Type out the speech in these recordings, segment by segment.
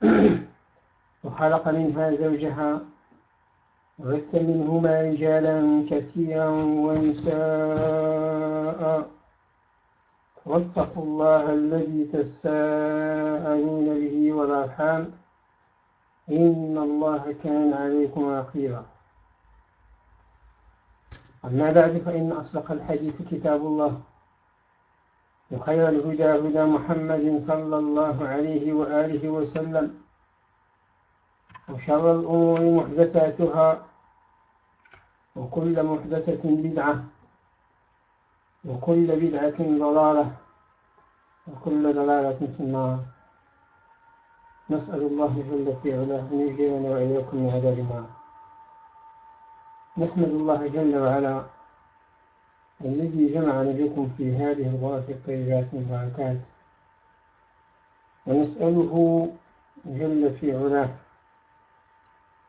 وخلق منها زوجها وبث منهما رجالا كثيرا ونساء. واتقوا الله الذي تساءلون به والأرحام. إن الله كان عليكم رقيبا. أما بعد فإن أصدق الحديث كتاب الله. وخير الهدى هدى محمد صلى الله عليه وآله وسلم. وشر الأمور محدثاتها وكل محدثة بدعة وكل بدعة ضلالة وكل ضلالة في النار. نسأل الله جل في علاه أن يجيرنا وإياكم من عذاب النار. نحمد الله جل وعلا الذي جمعنا بكم في هذه الغرف الطيبات المباركات ونسأله جل في علاه.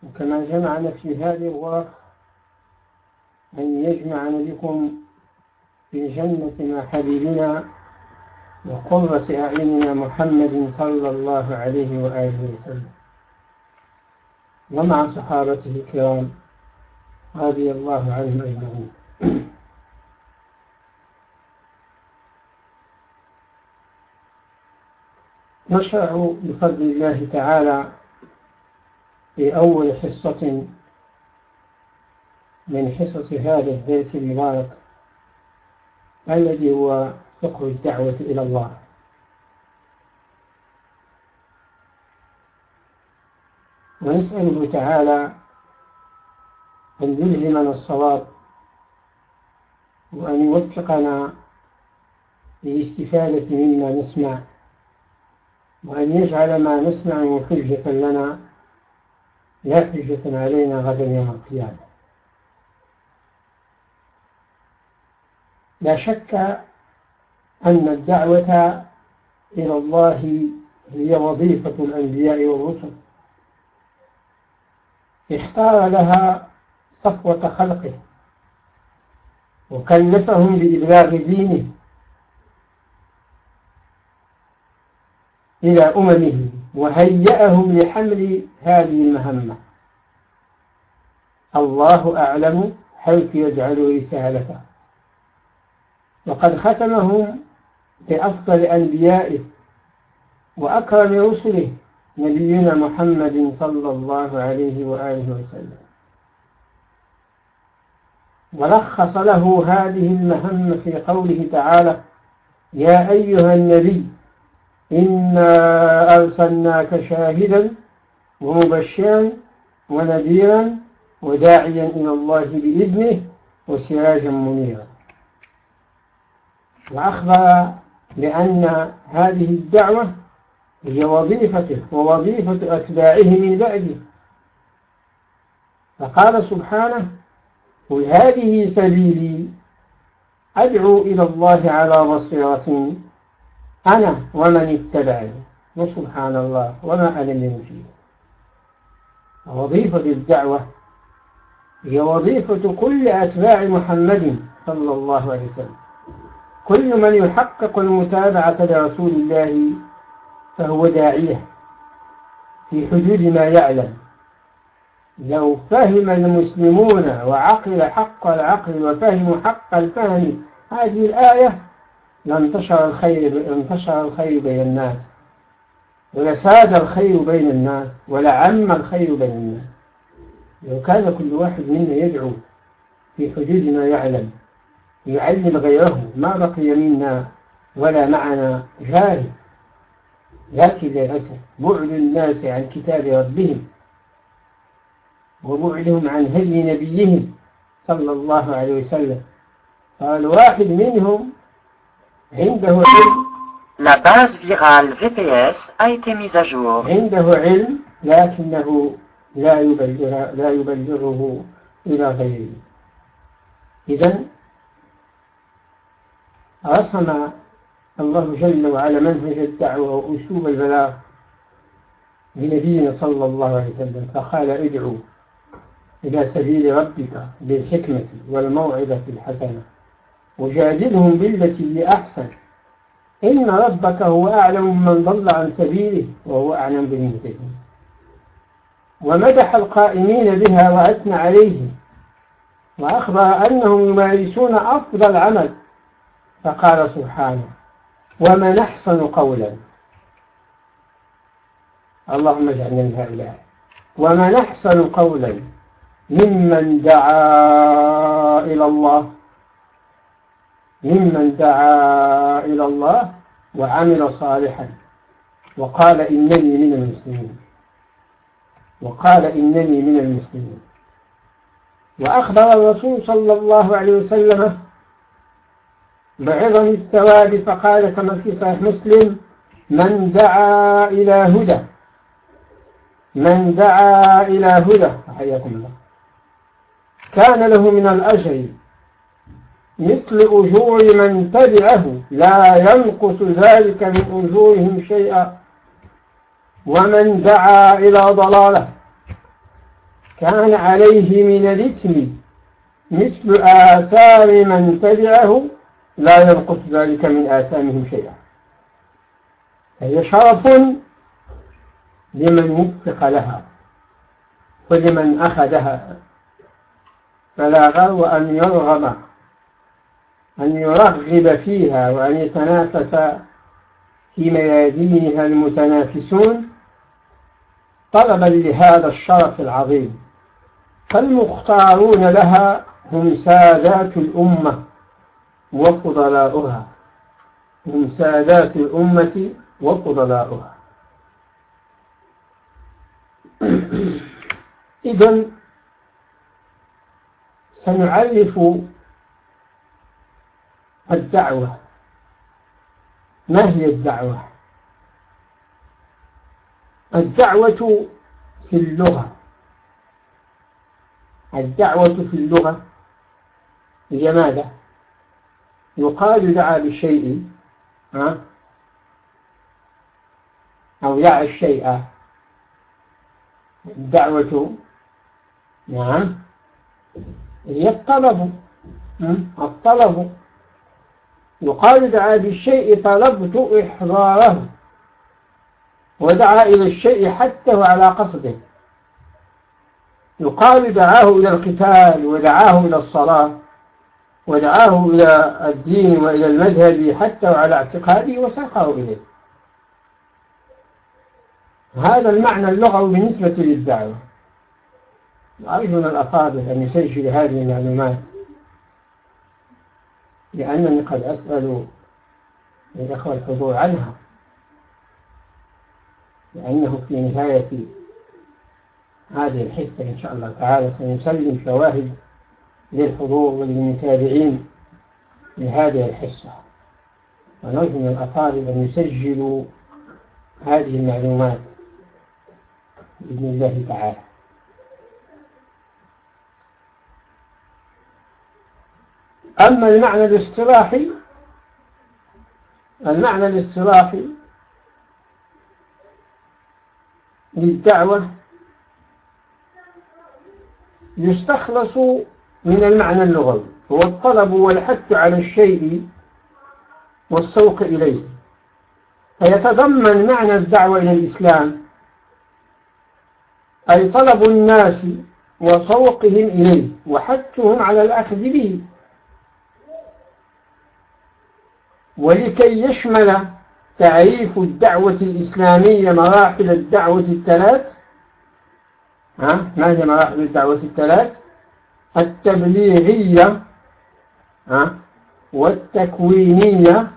وكما جمعنا في هذه الغرف أن يجمعنا بكم في جنة مع حبيبنا وقرة أعيننا محمد صلى الله عليه وآله وسلم. ومع صحابته الكرام رضي الله عنهم أجمعين. نشرع بفضل الله تعالى في أول حصة من حصص هذا الدرس المبارك الذي هو فقه الدعوة إلى الله. ونسأله تعالى أن يلهمنا الصواب وأن يوفقنا للاستفادة مما نسمع وأن يجعل ما نسمع حجة لنا لا حجة علينا غدا يوم القيامة. لا شك أن الدعوة إلى الله هي وظيفة الأنبياء والرسل. اختار لها صفوة خلقه وكلفهم بإبلاغ دينه. إلى أممه وهيأهم لحمل هذه المهمة. الله أعلم حيث يجعل رسالته. وقد ختمهم بأفضل أنبيائه وأكرم رسله نبينا محمد صلى الله عليه وآله وسلم. ولخص له هذه المهمة في قوله تعالى يا أيها النبي إنا أرسلناك شاهدا ومبشرا ونذيرا وداعيا إلى الله بإذنه وسراجا منيرا. وأخبر بأن هذه الدعوة هي وظيفته ووظيفة أتباعه من بعده. فقال سبحانه قل هذه سبيلي أدعو إلى الله على بصيرة أنا ومن اتبعني وسبحان الله وما أنا من فيه وظيفة الدعوة هي وظيفة كل أتباع محمد صلى الله عليه وسلم. كل من يحقق المتابعة لرسول الله فهو داعية في حدود ما يعلم. لو فهم المسلمون وعقل حق العقل وفهموا حق الفهم هذه الآية لانتشر الخير انتشر الخير بين الناس. ولساد الخير بين الناس ولعم الخير بين الناس. لو كان كل واحد منا يدعو في حدود ما يعلم يعلم غيره ما بقي منا ولا معنا جاري. لكن للأسف بعد الناس عن كتاب ربهم وبعدهم عن هدي نبيهم صلى الله عليه وسلم. قال واحد منهم عنده علم La base virale VPS a été mise à jour. عنده علم لكنه لا يبلغ لا يبلغه إلى غيره إذا رسم الله جل وعلا منهج الدعوة وأسلوب البلاغ لنبينا صلى الله عليه وسلم فقال ادعوا إلى سبيل ربك بالحكمة والموعظة الحسنة وجادلهم بالتي هي أحسن. إن ربك هو أعلم من ضل عن سبيله وهو أعلم بالمهتدين ومدح القائمين بها وأثنى عليهم. وأخبر أنهم يمارسون أفضل عمل فقال سبحانه ومن أحسن قولا. اللهم اجعلنا من هؤلاء. ومن أحسن قولا ممن دعا إلى الله ممن دعا إلى الله وعمل صالحا وقال إنني من المسلمين. وقال إنني من المسلمين. وأخبر الرسول صلى الله عليه وسلم بعظم الثواب فقال كما في صحيح مسلم من دعا إلى هدى من دعا إلى هدى حياكم الله. كان له من الأجر مثل أجور من تبعه. لا ينقص ذلك من أجورهم شيئا. ومن دعا إلى ضلالة كان عليه من الإثم. مثل آثار من تبعه لا ينقص ذلك من آثامهم شيئا. فهي شرف لمن وفق لها ولمن أخذها فلا غرو أن يرغب أن يرغب فيها وأن يتنافس في ميادينها المتنافسون طلبا لهذا الشرف العظيم. فالمختارون لها هم سادات الأمة وفضلاؤها. هم سادات الأمة وفضلاؤها. إذا سنعرف الدعوة. ما هي الدعوة؟ الدعوة في اللغة. الدعوة في اللغة هي ماذا؟ يقال دعا بالشيء ها؟ أو دعا الشيء. الدعوة نعم هي الطلب الطلب. يقال دعا بالشيء طلبت إحضاره. ودعا إلى الشيء حتى على قصده. يقال دعاه إلى القتال ودعاه إلى الصلاة ودعاه إلى الدين وإلى المذهب حتى على اعتقاده وساقه إليه هذا المعنى اللغوي بالنسبة للدعوة. أرجو الأفاضل أن يسجل هذه المعلومات. لأنني قد أسأل الأخوة الحضور عنها. لأنه في نهاية هذه الحصة إن شاء الله تعالى سنسلم شواهد للحضور وللمتابعين لهذه الحصة. ونرجو من الأفاضل أن يسجلوا هذه المعلومات بإذن الله تعالى. أما المعنى الاصطلاحي المعنى الاصطلاحي للدعوة يستخلص من المعنى اللغوي هو الطلب والحث على الشيء والسوق إليه. فيتضمن معنى الدعوة إلى الإسلام أي طلب الناس وسوقهم إليه وحثهم على الأخذ به. ولكي يشمل تعريف الدعوة الإسلامية مراحل الدعوة الثلاث. ها؟ ما هي مراحل الدعوة الثلاث؟ التبليغية ها؟ والتكوينية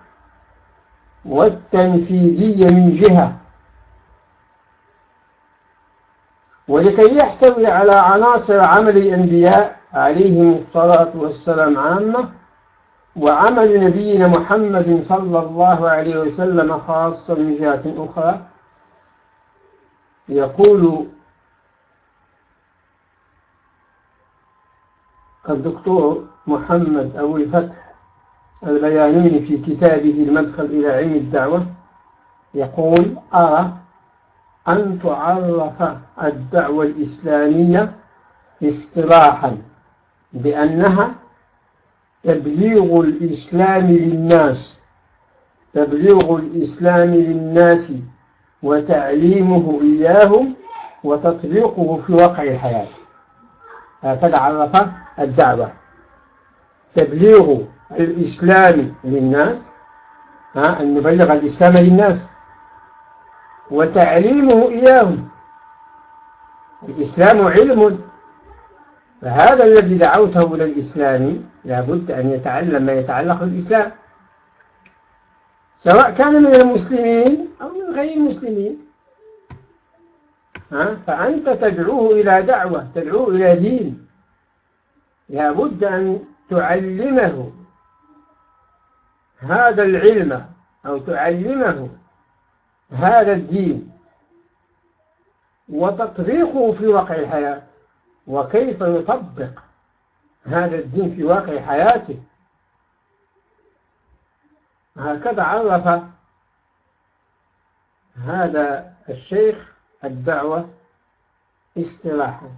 والتنفيذية من جهة. ولكي يحتوي على عناصر عمل الأنبياء عليهم الصلاة والسلام عامة وعمل نبينا محمد صلى الله عليه وسلم خاصة من جهة أخرى. يقول الدكتور محمد أبو الفتح البيانوني في كتابه المدخل إلى علم الدعوة يقول أرى أن تعرف الدعوة الإسلامية اصطلاحا بأنها تبليغ الإسلام للناس تبليغ الإسلام للناس وتعليمه إياهم وتطبيقه في واقع الحياة. هكذا عرف الدعوة. تبليغ الإسلام للناس ها أن نبلغ الإسلام للناس وتعليمه إياهم. الإسلام علم فهذا الذي دعوته إلى الإسلام لابد أن يتعلم ما يتعلق بالإسلام. سواء كان من المسلمين أو من غير المسلمين؟ فأنت تدعوه إلى دعوة تدعوه إلى دين. لابد أن تعلمه. هذا العلم أو تعلمه. هذا الدين. وتطبيقه في واقع الحياة. وكيف يطبق هذا الدين في واقع حياته؟ هكذا عرف هذا الشيخ الدعوة اصطلاحا.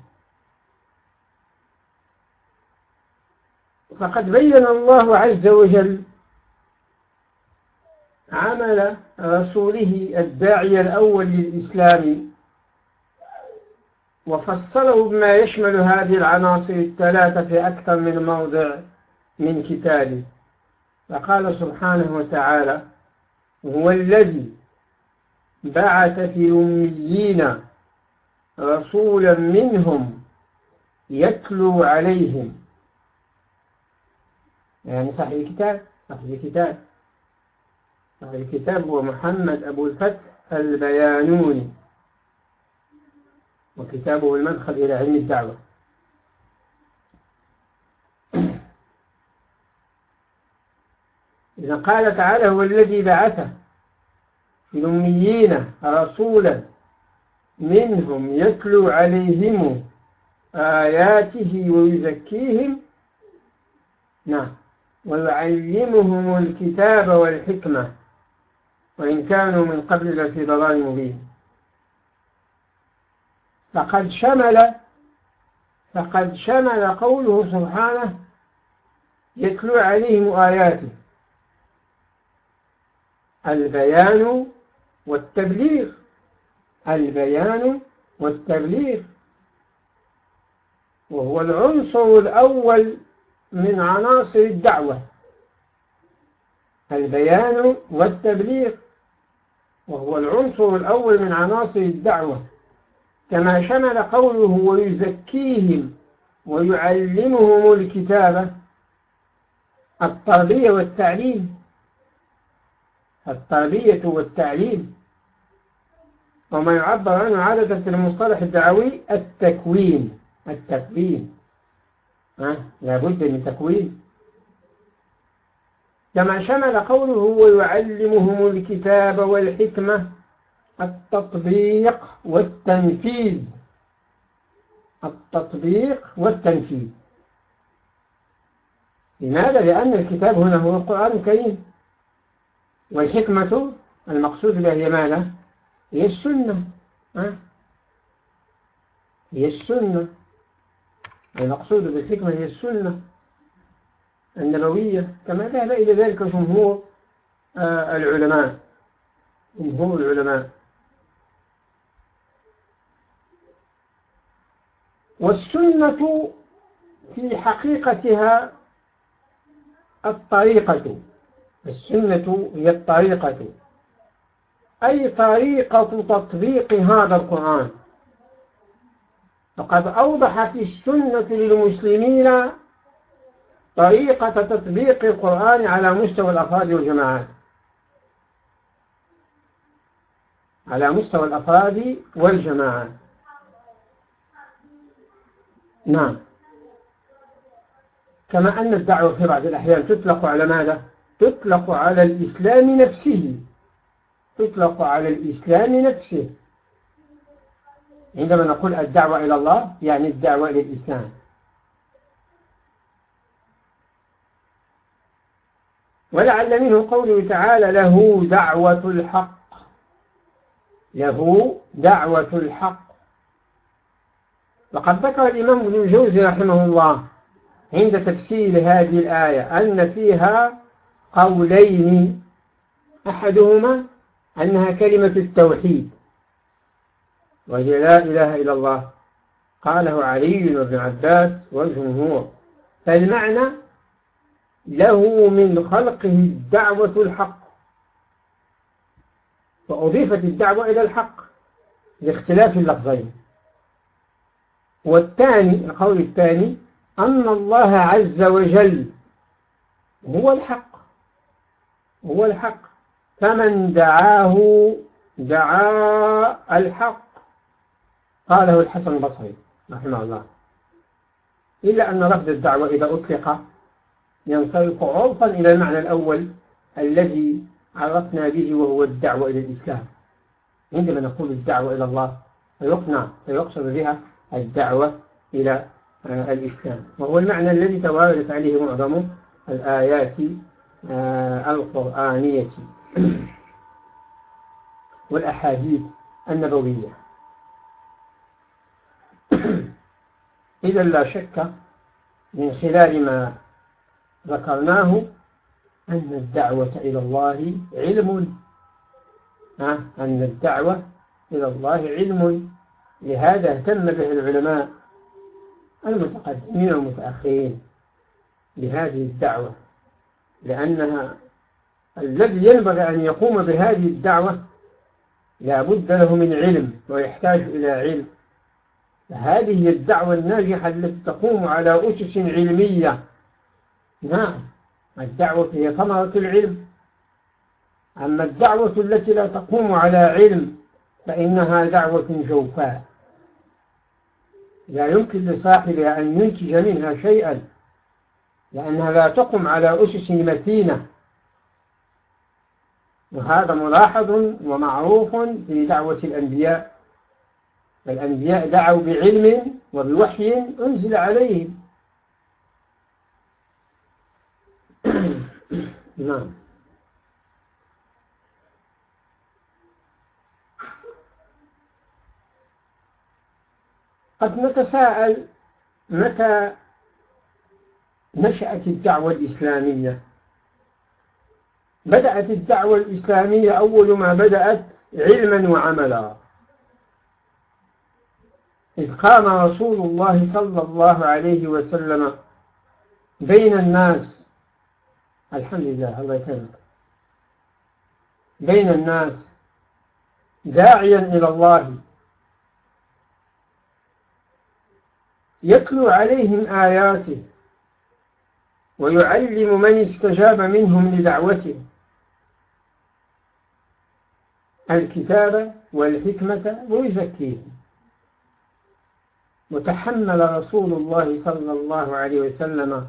فقد بين الله عز وجل عمل رسوله الداعي الأول للإسلام وفصله بما يشمل هذه العناصر الثلاثة في أكثر من موضع من كتابه. فقال سبحانه وتعالى هو الذي بعث في الأميين رسولا منهم يتلو عليهم. يعني صاحب الكتاب صاحب الكتاب. صاحب الكتاب هو محمد أبو الفتح البيانوني. وكتابه المدخل إلى علم الدعوة. إذا قال تعالى هو الذي بعث في الأميين رسولا منهم يتلو عليهم آياته ويزكيهم. نعم. ويعلمهم الكتاب والحكمة. وإن كانوا من قبل لفي ضلال مبين. فقد شمل فقد شمل قوله سبحانه يتلو عليهم آياته. البيان والتبليغ. البيان والتبليغ. وهو العنصر الأول من عناصر الدعوة. البيان والتبليغ. وهو العنصر الأول من عناصر الدعوة. كما شمل قوله ويزكيهم ويعلمهم الكتابة التربية والتعليم. التربية والتعليم. وما يعبر عنه عادة في المصطلح الدعوي التكوين. التكوين. ها؟ لابد من تكوين. كما شمل قوله ويعلمهم الكتاب والحكمة التطبيق والتنفيذ. التطبيق والتنفيذ. لماذا؟ لأن الكتاب هنا هو القرآن الكريم. والحكمة المقصود بها هي ماذا؟ هي السنة. هي السنة. المقصود بالحكمة هي السنة النبوية. كما ذهب إلى ذلك جمهور آه، العلماء. جمهور العلماء. والسنة في حقيقتها الطريقة. السنة هي الطريقة. أي طريقة تطبيق هذا القرآن؟ فقد أوضحت السنة للمسلمين طريقة تطبيق القرآن على مستوى الأفراد والجماعات على مستوى الأفراد والجماعات نعم. كما أن الدعوة في بعض الأحيان تطلق على ماذا؟ تطلق على الإسلام نفسه. تطلق على الإسلام نفسه. عندما نقول الدعوة إلى الله يعني الدعوة إلى الإسلام. ولعل منه قوله تعالى له دعوة الحق. له دعوة الحق. وقد ذكر الإمام ابن الجوزي رحمه الله عند تفسير هذه الآية أن فيها قولين أحدهما أنها كلمة التوحيد وهي لا إله إلا الله قاله علي وابن عباس والجمهور فالمعنى له من خلقه الدعوة الحق وأضيفت الدعوة إلى الحق لاختلاف اللفظين. والثاني القول الثاني أن الله عز وجل هو الحق هو الحق. فمن دعاه دعا الحق. قاله الحسن البصري رحمه الله. إلا أن رفض الدعوة إذا أطلق ينصرف عرفا إلى المعنى الأول الذي عرفنا به وهو الدعوة إلى الإسلام. عندما نقول الدعوة إلى الله فيقنع فيقصد بها الدعوة إلى آه، الإسلام. وهو المعنى الذي تواردت عليه معظم الآيات آه، القرآنية. والأحاديث النبوية. إذا لا شك من خلال ما ذكرناه أن الدعوة إلى الله علم. أن الدعوة إلى الله علم. لهذا اهتم به العلماء المتقدمين والمتأخرين بهذه الدعوة لأنها الذي ينبغي أن يقوم بهذه الدعوة لا بد له من علم ويحتاج إلى علم. هذه الدعوة الناجحة التي تقوم على أسس علمية. نعم الدعوة هي ثمرة العلم. أما الدعوة التي لا تقوم على علم فإنها دعوة جوفاء لا يمكن لصاحبها أن ينتج منها شيئا لأنها لا تقم على أسس متينة وهذا ملاحظ ومعروف في دعوة الأنبياء. الأنبياء دعوا بعلم وبوحي أنزل عليهم. نعم. قد نتساءل متى نشأت الدعوة الإسلامية. بدأت الدعوة الإسلامية أول ما بدأت علما وعملا. إذ قام رسول الله صلى الله عليه وسلم بين الناس الحمد لله الله يكرمك. بين الناس داعيا إلى الله يتلو عليهم آياته ويعلم من استجاب منهم لدعوته. الكتاب والحكمة ويزكيهم. وتحمل رسول الله صلى الله عليه وسلم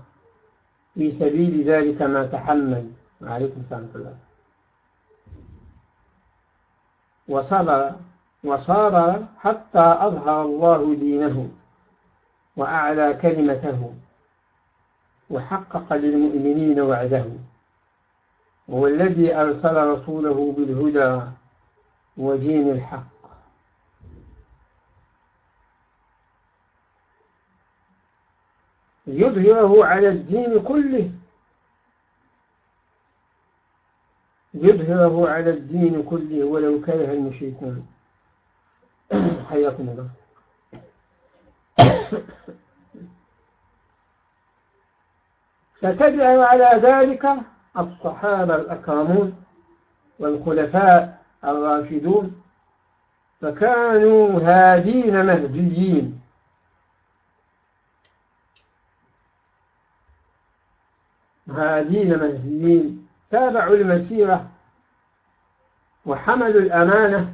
في سبيل ذلك ما تحمل. وعليكم السلام الله. وصبر وصار حتى أظهر الله دينه. وأعلى كلمته وحقق للمؤمنين وعده. هو الذي أرسل رسوله بالهدى ودين الحق. يظهره على الدين كله. يظهره على الدين كله ولو كره المشركون. حياكم الله. فتبع على ذلك الصحابة الأكرمون والخلفاء الراشدون فكانوا هادين مهديين. هادين مهديين. تابعوا المسيرة وحملوا الأمانة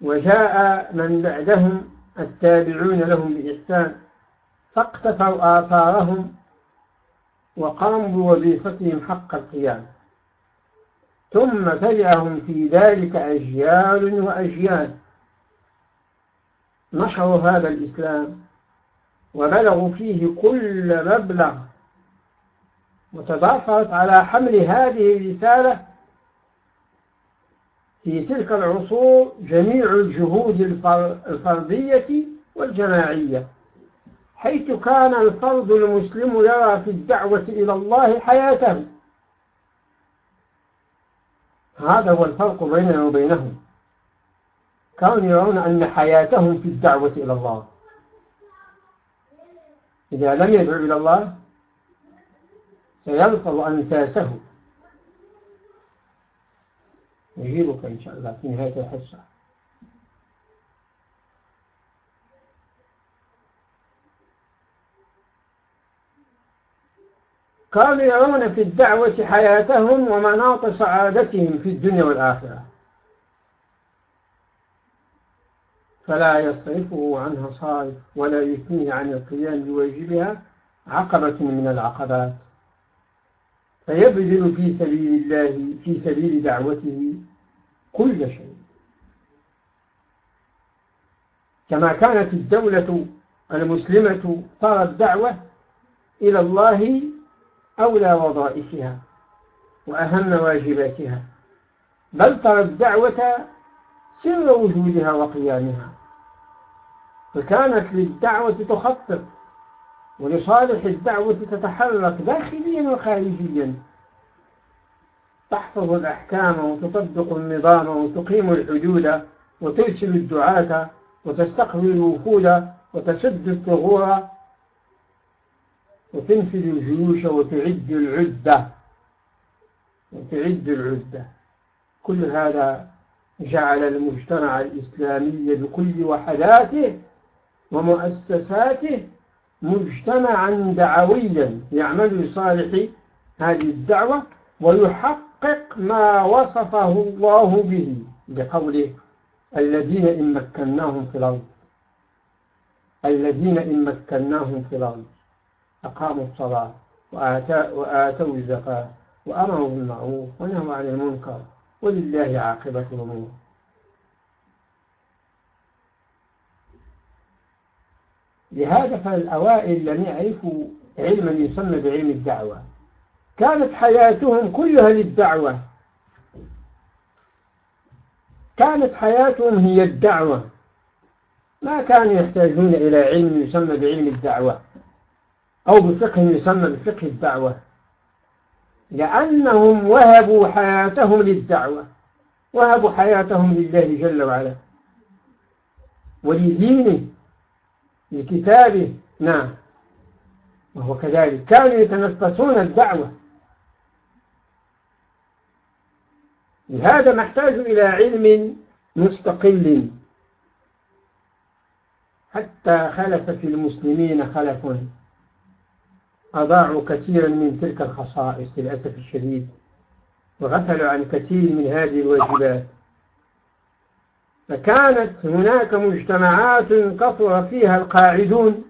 وجاء من بعدهم التابعون لهم بإحسان فاقتفوا آثارهم وقاموا بوظيفتهم حق القيام. ثم تبعهم في ذلك أجيال وأجيال نشروا هذا الإسلام وبلغوا فيه كل مبلغ وتضافرت على حمل هذه الرسالة في تلك العصور جميع الجهود الفردية والجماعية. حيث كان الفرد المسلم يرى في الدعوة إلى الله حياته هذا هو الفرق بيننا وبينهم. كانوا يرون أن حياتهم في الدعوة إلى الله. إذا لم يدعو إلى الله سيلفظ أنفاسه. يجيبك إن شاء الله في نهاية الحصة. كانوا يرون في الدعوة حياتهم ومناط سعادتهم في الدنيا والآخرة. فلا يصرفه عنها صارف ولا يثنيه عن القيام بواجبها عقبة من العقبات. فيبذل في سبيل الله في سبيل دعوته كل شيء. كما كانت الدولة المسلمة ترى الدعوة إلى الله أولى وظائفها وأهم واجباتها بل ترى الدعوة سر وجودها وقيامها. فكانت للدعوة تخطط ولصالح الدعوة تتحرك داخليا وخارجيا. تحفظ الأحكام وتطبق النظام وتقيم الحدود وترسل الدعاة وتستقبل الوفود وتسد الثغور وتنفذ الجيوش وتعد العدة. وتعد العدة. كل هذا جعل المجتمع الإسلامي بكل وحداته ومؤسساته مجتمعا دعويا. يعمل لصالح هذه الدعوة ويحقق ما وصفه الله به بقوله الذين إن مكناهم في الأرض. الذين إن مكناهم في الأرض. أقاموا الصلاة وآتوا الزكاة وأمروا بالمعروف ونهوا عن المنكر ولله عاقبة الأمور. لهذا فالأوائل لم يعرفوا علما يسمى بعلم الدعوة. كانت حياتهم كلها للدعوة. كانت حياتهم هي الدعوة. ما كانوا يحتاجون إلى علم يسمى بعلم الدعوة. أو بفقه يسمى بفقه الدعوة لأنهم وهبوا حياتهم للدعوة وهبوا حياتهم لله جل وعلا. ولدينه لكتابه نعم. وهو كذلك. كانوا يتنفسون الدعوة. لهذا نحتاج إلى علم مستقل. حتى خلف في المسلمين خلف أضاعوا كثيرا من تلك الخصائص للأسف الشديد وغفلوا عن كثير من هذه الواجبات. فكانت هناك مجتمعات كثر فيها القاعدون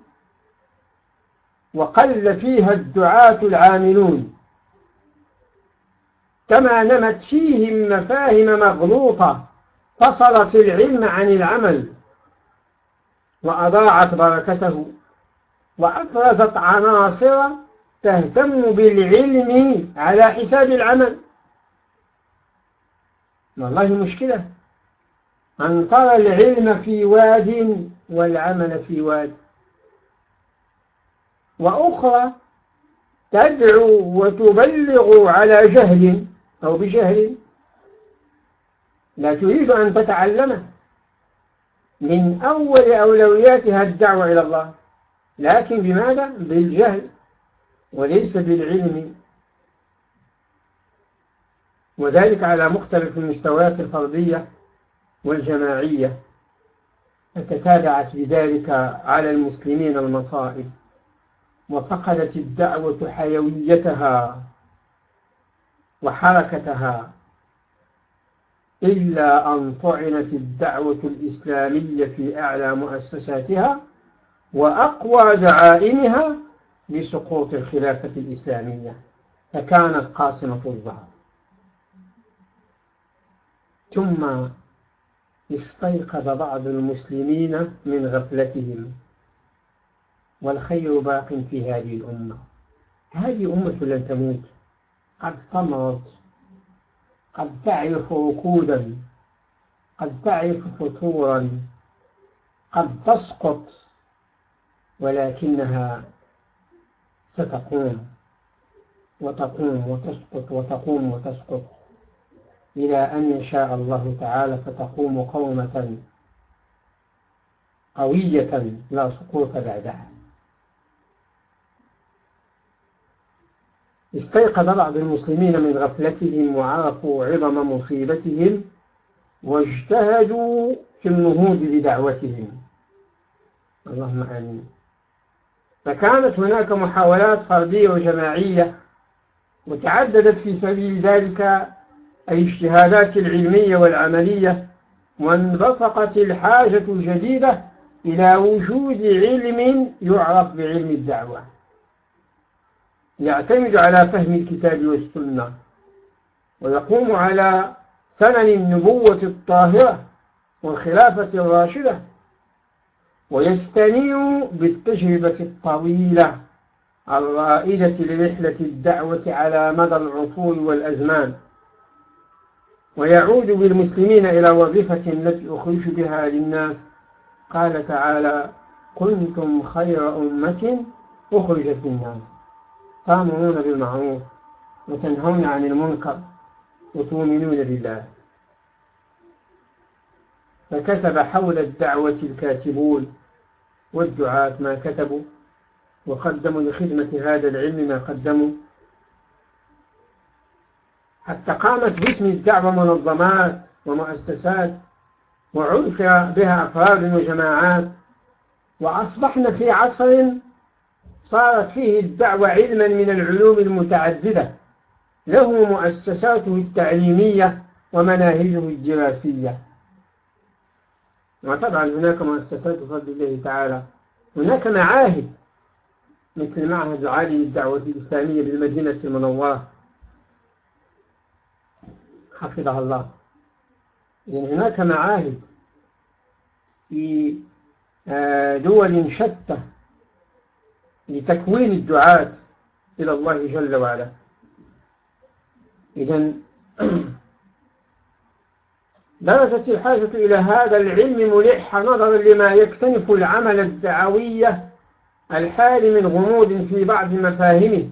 وقل فيها الدعاة العاملون كما نمت فيهم مفاهيم مغلوطة فصلت العلم عن العمل وأضاعت بركته. وأفرزت عناصر تهتم بالعلم على حساب العمل. والله مشكلة. أن ترى العلم في واد والعمل في واد. وأخرى تدعو وتبلغ على جهل أو بجهل. لا تريد أن تتعلمه. من أول أولوياتها الدعوة إلى الله. لكن بماذا؟ بالجهل وليس بالعلم. وذلك على مختلف المستويات الفردية والجماعية. فتتابعت بذلك على المسلمين المصائب. وفقدت الدعوة حيويتها وحركتها. إلا أن طعنت الدعوة الإسلامية في أعلى مؤسساتها وأقوى دعائمها بسقوط الخلافة الإسلامية فكانت قاسمة الظهر. ثم استيقظ بعض المسلمين من غفلتهم والخير باق في هذه الأمة. هذه أمة لن تموت. قد طمرت قد تعرف ركودا قد تعرف فتورا قد تسقط ولكنها ستقوم وتقوم وتسقط وتقوم وتسقط إلى أن يشاء الله تعالى فتقوم قومة قوية لا سقوط بعدها. استيقظ بعض المسلمين من غفلتهم وعرفوا عظم مصيبتهم واجتهدوا في النهوض بدعوتهم. اللهم آمين. فكانت هناك محاولات فردية وجماعية وتعددت في سبيل ذلك الاجتهادات العلمية والعملية وانبثقت الحاجة الجديدة إلى وجود علم يعرف بعلم الدعوة. يعتمد على فهم الكتاب والسنة ويقوم على سنن النبوة الطاهرة والخلافة الراشدة ويستنير بالتجربة الطويلة الرائدة لرحلة الدعوة على مدى العصور والأزمان. ويعود بالمسلمين إلى وظيفة التي أخرج بها للناس. قال تعالى كنتم خير أمة أخرجت للناس. تأمرون بالمعروف وتنهون عن المنكر وتؤمنون بالله. فكتب حول الدعوة الكاتبون والدعاة ما كتبوا وقدموا لخدمة هذا العلم ما قدموا. حتى قامت باسم الدعوة منظمات ومؤسسات وعرف بها أفراد وجماعات وأصبحنا في عصر صارت فيه الدعوة علما من العلوم المتعددة له مؤسساته التعليمية ومناهجه الدراسية. وطبعا هناك مؤسسات بفضل الله تعالى. هناك معاهد مثل معهد عالي للدعوة الإسلامية بالمدينة المنورة. حفظها الله. إذن هناك معاهد في آه، دول شتى لتكوين الدعاة إلى الله جل وعلا. إذا درجت الحاجة إلى هذا العلم ملحة نظرا لما يكتنف العمل الدعوية الحال من غموض في بعض مفاهمه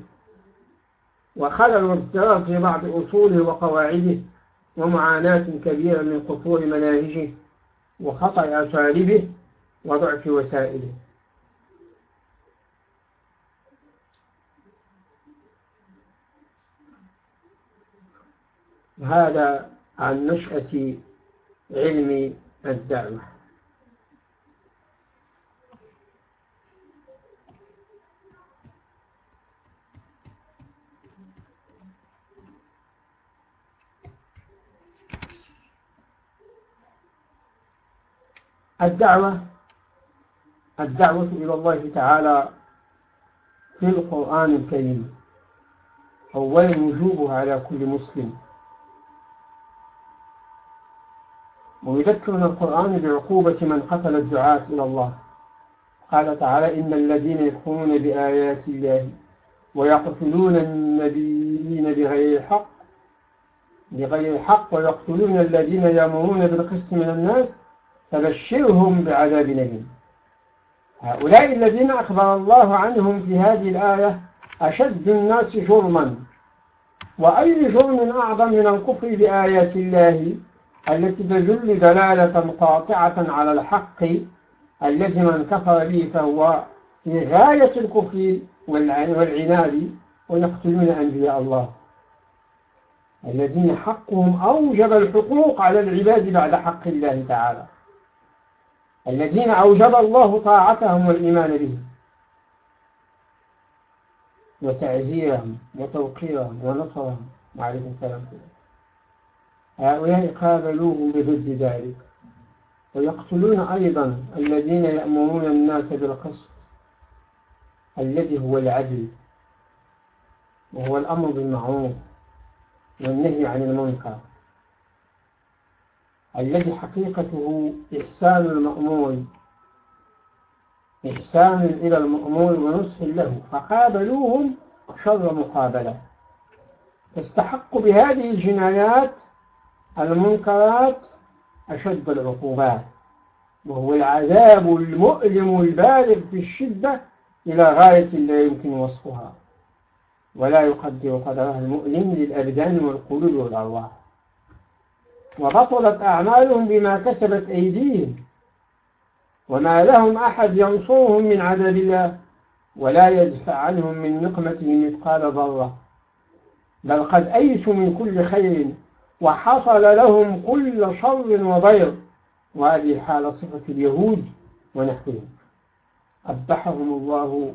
وخلل واضطراب في بعض أصوله وقواعده ومعاناة كبيرة من قصور مناهجه وخطأ أساليبه وضعف وسائله. هذا عن نشأة علم الدعوة. الدعوة الدعوة إلى الله تعالى في القرآن الكريم. أولا وجوبها على كل مسلم. ويذكرنا القرآن بعقوبة من قتل الدعاة إلى الله. قال تعالى إن الذين يكفرون بآيات الله ويقتلون النبيين بغير حق بغير حق ويقتلون الذين يأمرون بالقسط من الناس فبشرهم بعذاب أليم. هؤلاء الذين أخبر الله عنهم في هذه الآية أشد الناس جرما. وأي جرم أعظم من الكفر بآيات الله؟ التي تدل دلالة قاطعة على الحق الذي من كفر به فهو في غاية الكفر والعناد ويقتلون أنبياء الله. الذين حقهم أوجب الحقوق على العباد بعد حق الله تعالى. الذين أوجب الله طاعتهم والإيمان بهم وتعزيرهم وتوقيرهم ونصرهم. وعليكم السلام. هؤلاء قابلوه بضد ذلك. ويقتلون أيضا الذين يأمرون الناس بالقسط الذي هو العدل وهو الأمر بالمعروف والنهي عن المنكر الذي حقيقته إحسان المأمور إحسان إلى المأمور ونصح له. فقابلوهم شر مقابلة. استحقوا بهذه الجنايات المنكرات أشد العقوبات وهو العذاب المؤلم البالغ في الشدة إلى غاية لا يمكن وصفها. ولا يقدر قدرها المؤلم للأبدان والقلوب والأرواح. وبطلت أعمالهم بما كسبت أيديهم. وما لهم أحد ينصرهم من عذاب الله ولا يدفع عنهم من نقمته مثقال ذرة بل قد أيسوا من كل خير وحصل لهم كل شر وضير. وهذه الحالة صفة اليهود ونحوهم. قبحهم الله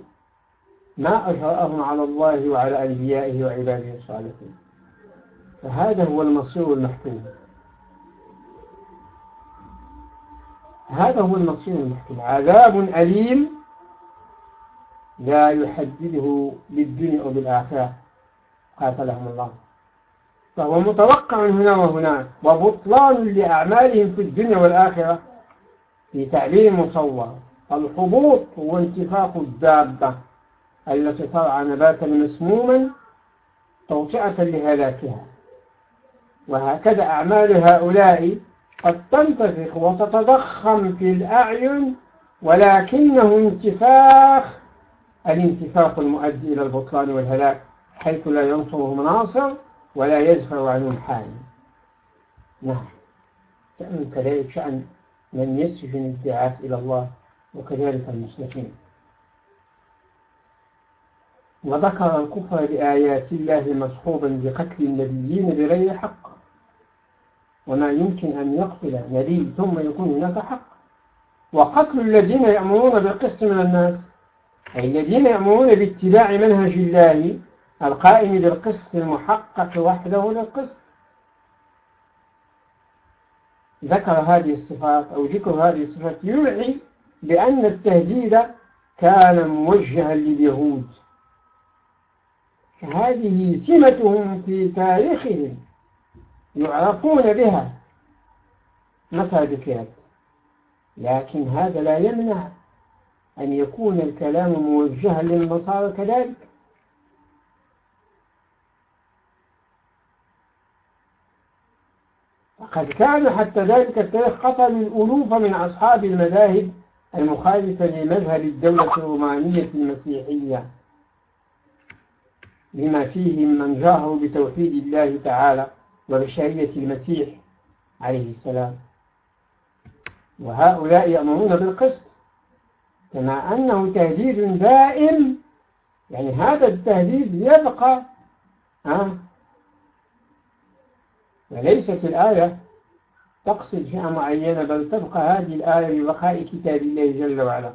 ما أجرأهم على الله وعلى أنبيائه وعباده الصالحين. فهذا هو المصير المحكوم. هذا هو المصير المحكوم. عذاب أليم لا يحدده بالدنيا أو بالآخرة قاتلهم الله. فهو متوقع هنا وهناك وبطلان لأعمالهم في الدنيا والآخرة في تعليم مصور. الحبوط هو انتفاق الدابة التي ترعى نباتا مسموما توطئة لهلاكها. وهكذا أعمال هؤلاء قد تنتفخ وتتضخم في الأعين ولكنه انتفاخ الانتفاخ المؤدي إلى البطلان والهلاك حيث لا ينصره ناصر ولا يزفر عنهم حال. نعم. شأن كذلك شأن من يسجن الدعاة إلى الله وكذلك المسلمين وذكر الكفر بآيات الله مصحوبا بقتل النبيين بغير حق. وما يمكن أن يقتل نبي ثم يكون هناك حق. وقتل الذين يأمرون بالقسط من الناس. أي الذين يأمرون باتباع منهج الله القائم بالقسط المحقق وحده للقسط. ذكر هذه الصفات أو ذكر هذه الصفات يوحي بأن التهديد كان موجها لليهود. هذه سمتهم في تاريخهم يعرفون بها متى ذكرت. لكن هذا لا يمنع أن يكون الكلام موجها للنصارى كذلك. وقد كان حتى ذلك التاريخ قتل الألوف من أصحاب المذاهب المخالفة لمذهب الدولة الرومانية المسيحية. لما فيهم من جاهروا بتوحيد الله تعالى وبشرية المسيح عليه السلام. وهؤلاء يأمرون بالقسط كما أنه تهديد دائم يعني هذا التهديد يبقى ها وليست الآية تقصد فئة معينة بل تبقى هذه الآية ببقاء كتاب الله جل وعلا.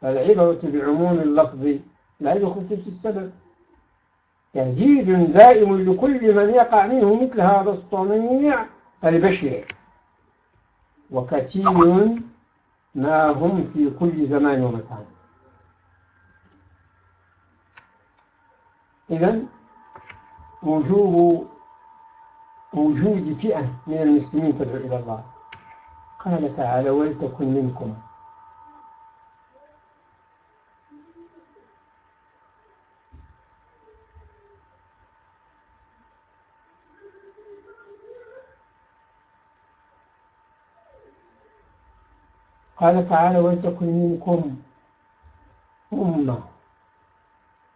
فالعبرة بعموم اللفظ لا بخصوص السبب تهديد دائم لكل من يقع منه مثل هذا الصنيع البشري وكثير ما هم في كل زمان ومكان. إذا وجوب وجود فئة من المسلمين تدعو إلى الله. قال تعالى ولتكن منكم. قال تعالى ولتكن منكم أمة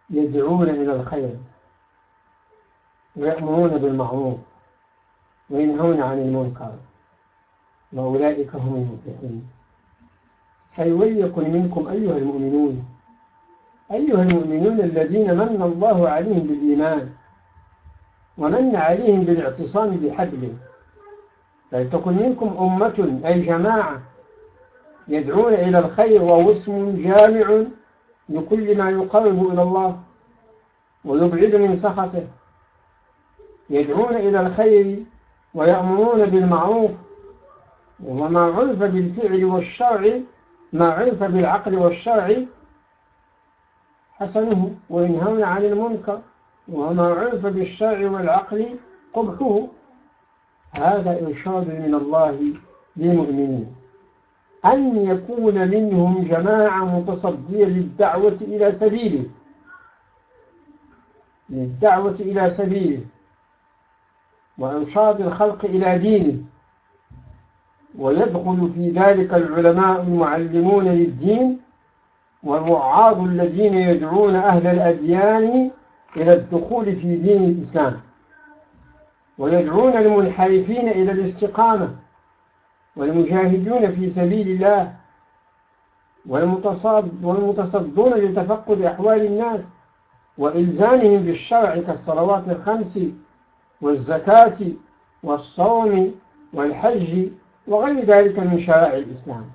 يدعون إلى الخير ويأمرون بالمعروف وينهون عن المنكر وأولئك هم المفلحون. وليكن منكم أيها المؤمنون أيها المؤمنون الذين من الله عليهم بالإيمان ومن عليهم بالاعتصام بحبله. فلتكن منكم أمة أي جماعة يدعون إلى الخير وهو اسم جامع لكل ما يقرب إلى الله ويبعد من سخطه. يدعون إلى الخير ويأمرون بالمعروف وما عرف بالفعل والشرع ما عرف بالعقل والشرع حسنه وينهون عن المنكر وما عرف بالشرع والعقل قبحه. هذا إرشاد من الله للمؤمنين. أن يكون منهم جماعة متصدية للدعوة إلى سبيله. للدعوة إلى سبيله. وإرشاد الخلق إلى دينه. ويدخل في ذلك العلماء المعلمون للدين والوعاظ الذين يدعون أهل الأديان إلى الدخول في دين الإسلام. ويدعون المنحرفين إلى الاستقامة والمجاهدون في سبيل الله والمتصدون لتفقد أحوال الناس وإلزامهم بالشرع كالصلوات الخمس والزكاة والصوم والحج وغير ذلك من شرائع الإسلام.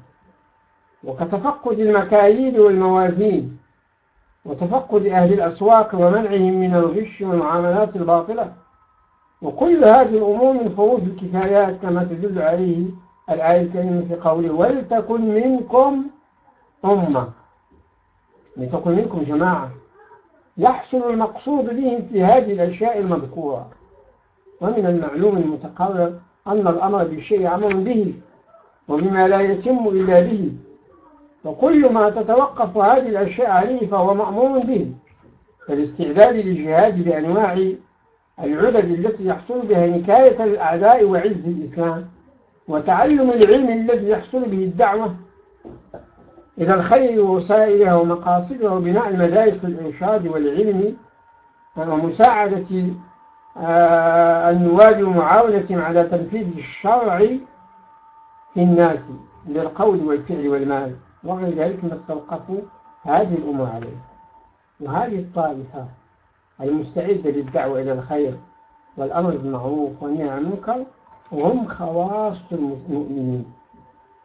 وكتفقد المكاييل والموازين وتفقد أهل الأسواق ومنعهم من الغش والمعاملات الباطلة. وكل هذه الأمور من فروض الكفايات كما تدل عليه الآية الكريمة في قوله ولتكن منكم أمة. لتكن منكم جماعة. يحصل المقصود بهم في هذه الأشياء المذكورة. ومن المعلوم المتقرر أن الأمر بالشيء أمر به وبما لا يتم إلا به. وكل ما تتوقف هذه الأشياء عليه فهو مأمور به. فالاستعداد للجهاد بأنواع العدد التي يحصل بها نكاية الأعداء وعز الإسلام وتعلم العلم الذي يحصل به الدعوة إلى الخير ووسائلها ومقاصدها وبناء المدارس الإرشاد والعلم ومساعدة آه، النواب ومعاونتهم على تنفيذ الشرع في الناس بالقول والفعل والمال وغير ذلك نستوقف هذه الأمور عليه. وهذه الطائفة المستعدة للدعوة إلى الخير والأمر بالمعروف والنهي عن المنكر هم خواص المؤمنين.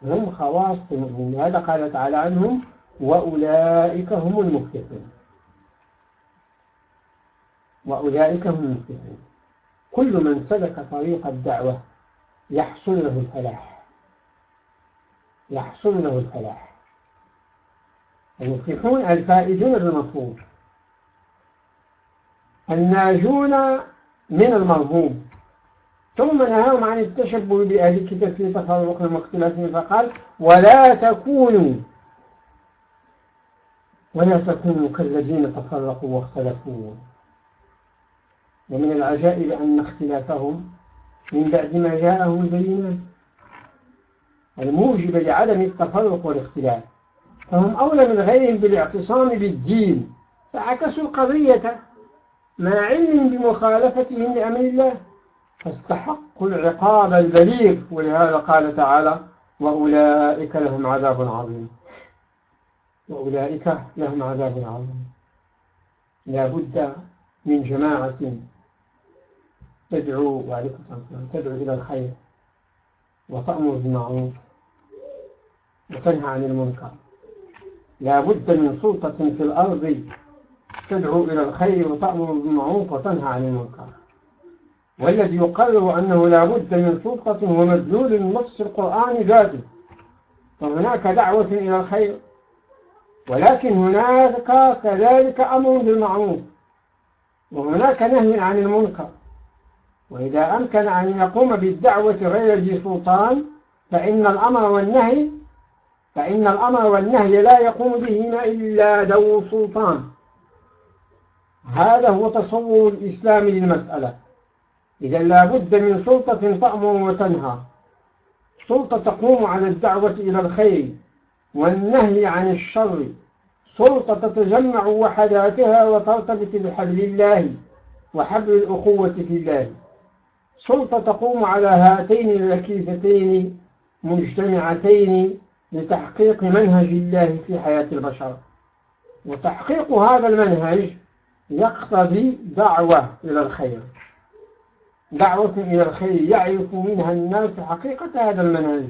هم خواص المؤمنين. هذا قال تعالى عنهم وأولئك هم المفلحون وأولئك هم المفلحون. كل من سلك طريق الدعوة يحصل له الفلاح. يحصل له الفلاح. المفلحون الفائزون بالمفروض. الناجون من المرهوب. ثم نهاهم عن التشبه بأهل الكتاب في تفرق المختلفين فقال ولا تكونوا ولا تكونوا كالذين تفرقوا واختلفوا. ومن العجائب أن اختلافهم من بعد ما جاءهم البينات. الموجب لعدم التفرق والاختلاف. فهم أولى من غيرهم بالاعتصام بالدين فعكسوا القضية مع علم بمخالفتهم لأمر الله. فاستحقوا العقاب البليغ ولهذا قال تعالى وأولئك لهم عذاب عظيم. وأولئك لهم عذاب عظيم. لا بد من جماعة تدعو وعليكم تدعو إلى الخير وتأمر بالمعروف وتنهى عن المنكر. لا بد من سلطة في الأرض. تدعو إلى الخير وتأمر بالمعروف وتنهى عن المنكر. والذي يقرر أنه لا بد من سلطة ومدلول النص القرآن ذاته. فهناك دعوة إلى الخير ولكن هناك كذلك أمر بالمعروف وهناك نهي عن المنكر. وإذا أمكن أن يقوم بالدعوة غير ذي سلطان فإن الأمر والنهي فإن الأمر والنهي لا يقوم بهما إلا ذو سلطان. هذا هو تصور الإسلام للمسألة. إذا لا بد من سلطة تأمر وتنهى. سلطة تقوم على الدعوة إلى الخير والنهي عن الشر. سلطة تتجمع وحداتها وترتبط بحبل الله وحبل الأخوة في الله. سلطة تقوم على هاتين الركيزتين مجتمعتين لتحقيق منهج الله في حياة البشر. وتحقيق هذا المنهج يقتضي دعوة إلى الخير. دعوة إلى الخير يعرف منها الناس حقيقة هذا المنهج.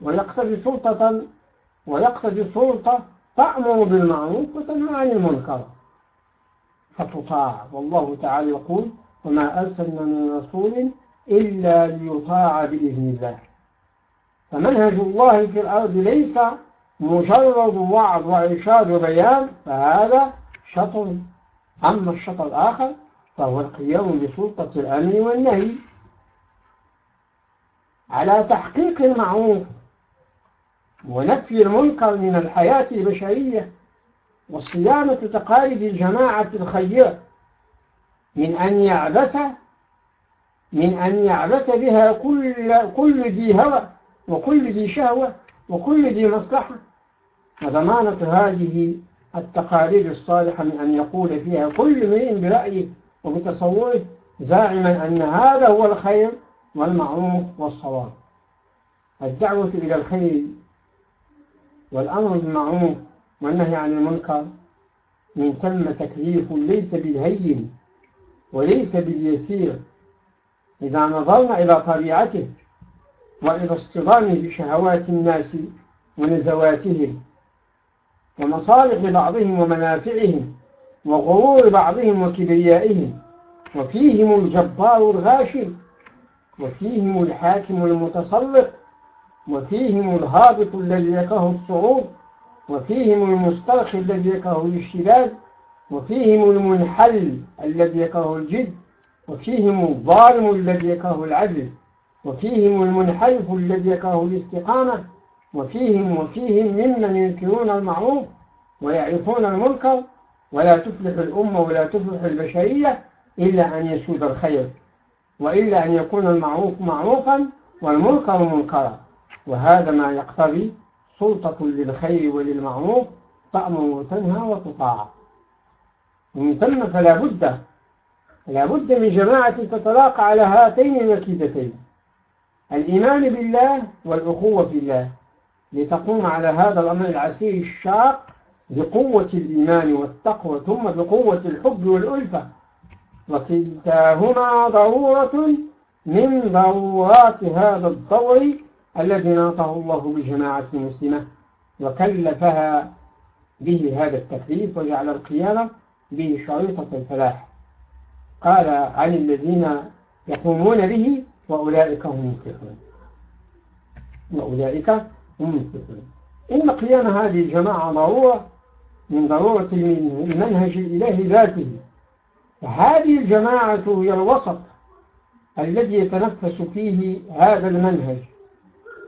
ويقتضي سلطة ويقتضي سلطة تأمر بالمعروف وتنهى عن المنكر. فتطاع. والله تعالى يقول وما أرسلنا من رسول إلا ليطاع بإذن الله فمنهج الله في الأرض ليس مجرد وعظ وإرشاد وبيان فهذا شطر. أما الشطر الآخر فهو القيام بسلطة الأمن والنهي. على تحقيق المعروف ونفي المنكر من الحياة البشرية وصيانة تقاليد الجماعة الخيرة من أن يعبث من أن يعبث بها كل كل ذي هوى وكل ذي شهوة وكل ذي مصلحة. وضمانة هذه التقاليد الصالحة من أن يقول فيها كل من برأيه وبتصوره زاعما أن هذا هو الخير والمعروف والصواب. الدعوة إلى الخير والأمر بالمعروف والنهي عن المنكر من ثم تكليف ليس بالهين وليس باليسير إذا نظرنا إلى طبيعته وإلى اصطدامه بشهوات الناس ونزواتهم ومصالح بعضهم ومنافعهم وغرور بعضهم وكبريائهم وفيهم الجبار الغاشم وفيهم الحاكم المتسلط وفيهم الهابط الذي يكره الصعود وفيهم المسترخي الذي يكره الاشتداد وفيهم المنحل الذي يكره الجد وفيهم الظالم الذي يكره العدل وفيهم المنحرف الذي يكره الاستقامة وفيهم وفيهم ممن ينكرون المعروف ويعرفون المنكر ولا تفلح الأمة ولا تفلح البشرية إلا أن يسود الخير وإلا أن يكون المعروف معروفا والمنكر منكرا. وهذا ما يقتضي سلطة للخير وللمعروف تأمر وتنهى وتطاع. ومن ثم فلا بد لا بد من جماعة تتلاقى على هاتين المكيدتين الإيمان بالله والأخوة في الله. لتقوم على هذا الأمر العسير الشاق بقوة الإيمان والتقوى ثم بقوة الحب والألفة. وكلتاهما ضرورة من ضرورات هذا الدور الذي ناطه الله بجماعة المسلمة وكلفها به هذا التكليف وجعل القيامة به شريطة الفلاح. قال عن الذين يقومون به وأولئك هم المفلحون. وأولئك هم المفلحون. إن قيام هذه الجماعة ضرورة من ضرورة المنهج الإلهي ذاته. فهذه الجماعة هي الوسط الذي يتنفس فيه هذا المنهج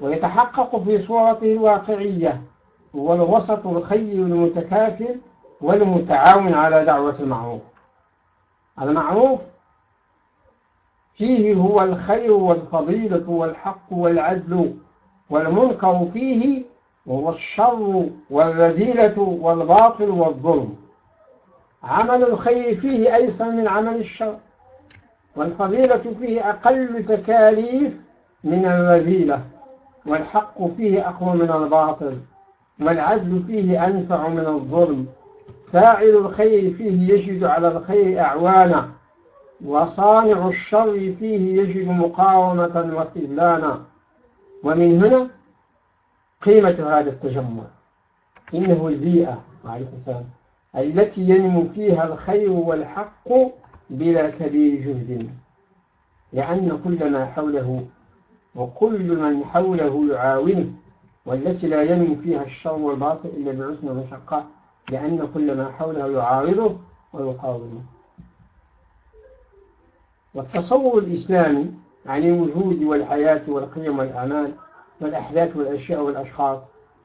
ويتحقق في صورته الواقعية. هو الوسط الخير المتكافل والمتعاون على دعوة المعروف. المعروف فيه هو الخير والفضيلة والحق والعدل والمنكر فيه وهو الشر والرذيلة والباطل والظلم. عمل الخير فيه أيسر من عمل الشر والفضيلة فيه أقل تكاليف من الرذيلة والحق فيه أقوى من الباطل والعدل فيه أنفع من الظلم. فاعل الخير فيه يجد على الخير أعوانا وصانع الشر فيه يجد مقاومة وخذلانا ومن هنا قيمة هذا التجمع إنه البيئة السلام التي ينمو فيها الخير والحق بلا كبير جهد. لأن كل ما حوله وكل من حوله يعاونه والتي لا ينمو فيها الشر والباطل إلا بعثم ومشقة لأن كل ما حوله يعارضه ويقاومه. والتصور الإسلامي عن الوجود والحياة والقيم والأعمال والأحداث والأشياء والأشخاص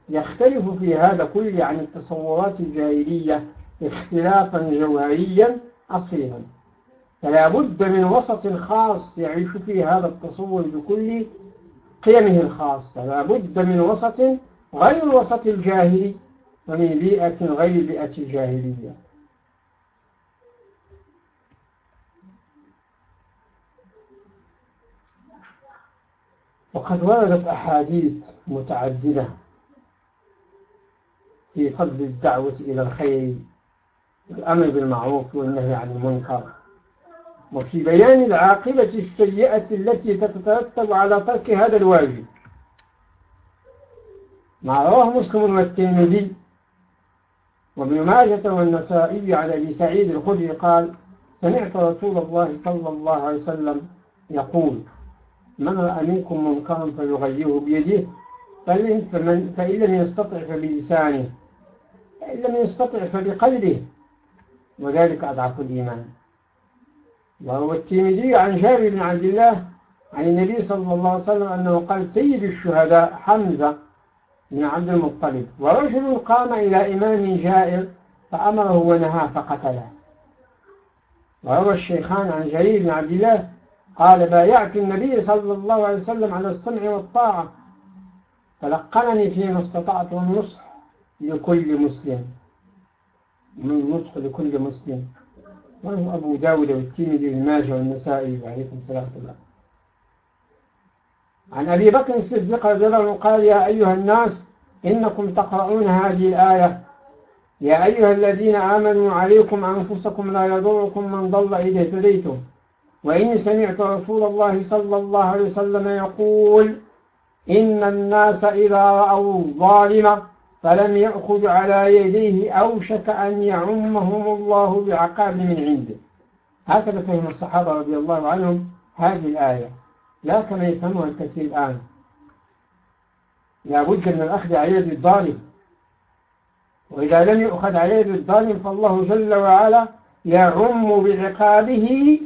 يختلف في هذا كله عن التصورات الجاهلية اختلافا جوهريا أصيلا. فلا بد من وسط خاص يعيش فيه هذا التصور بكل قيمه الخاصة. لا بد من وسط غير وسط الجاهلي ومن بيئة غير بيئة الجاهلية. وقد وردت أحاديث متعددة في فضل الدعوة إلى الخير والأمر بالمعروف والنهي عن المنكر وفي بيان العاقبة السيئة التي تترتب على ترك هذا الواجب. ما رواه مسلم والترمذي وابن ماجة والنسائي عن أبي سعيد الخدري قال سمعت رسول الله صلى الله عليه وسلم يقول من رأى منكم منكرا فليغيره بيده فإن, فإن لم يستطع فبلسانه فإن لم يستطع فبقلبه. وذلك أضعف الإيمان. وهو الترمذي عن جابر بن عبد الله عن النبي صلى الله عليه وسلم أنه قال سيد الشهداء حمزة بن عبد المطلب. ورجل قام إلى إمام جائر فأمره ونهاه فقتله. وروى الشيخان عن جرير بن عبد الله قال بايعت النبي صلى الله عليه وسلم على السمع والطاعة فلقنني فيما استطعت النصح لكل مسلم. من النصح لكل مسلم. وهو أبو داود والتيمذي والماجه والنسائي. وعليكم السلام الله. عن أبي بكر الصديق رضي الله عنه قال يا أيها الناس إنكم تقرؤون هذه الآية. يا أيها الذين آمنوا عليكم أنفسكم لا يضركم من ضل إذا اهتديتم. وإني سمعت رسول الله صلى الله عليه وسلم يقول إن الناس إذا رأوا ظالما فلم يأخذ على يديه أوشك أن يعمهم الله بعقاب من عنده. هكذا فهم الصحابة رضي الله عنهم هذه الآية. لا كما يفهمها الكثير الآن. لابد من الأخذ على يد الظالم. وإذا لم يؤخذ على يد الظالم فالله جل وعلا يعم بعقابه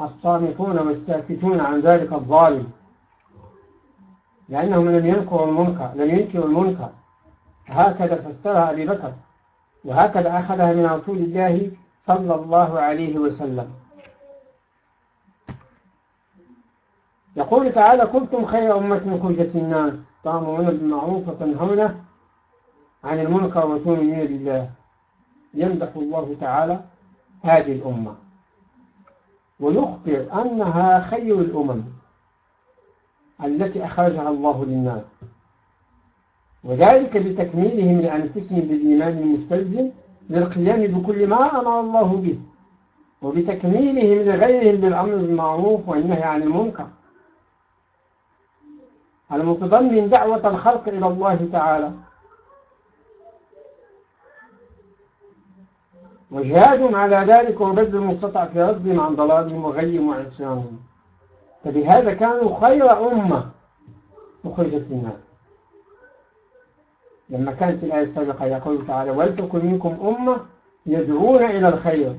الصامتون والساكتون عن ذلك الظالم. لأنهم لم ينكروا المنكر لم ينكروا المنكر. هكذا فسرها أبي بكر وهكذا أخذها من رسول الله صلى الله عليه وسلم. يقول تعالى كنتم خير أمة خرجت الناس. تأمرون بالمعروف وتنهون عن المنكر وتؤمنون بالله يمدح الله تعالى هذه الأمة. ويخبر أنها خير الأمم التي أخرجها الله للناس. وذلك بتكميلهم لأنفسهم بالإيمان المستلزم للقيام بكل ما أمر الله به. وبتكميلهم لغيرهم بالأمر بالمعروف والنهي عن المنكر. المتضمن دعوة الخلق إلى الله تعالى. وجهاد على ذلك وبذل المستطع في ردهم عن ضلالهم وغيهم وعصيانهم. فبهذا كانوا خير أمة أخرجت الناس لما كانت الآية السابقة يقول تعالى ولتكن منكم أمة يدعون إلى الخير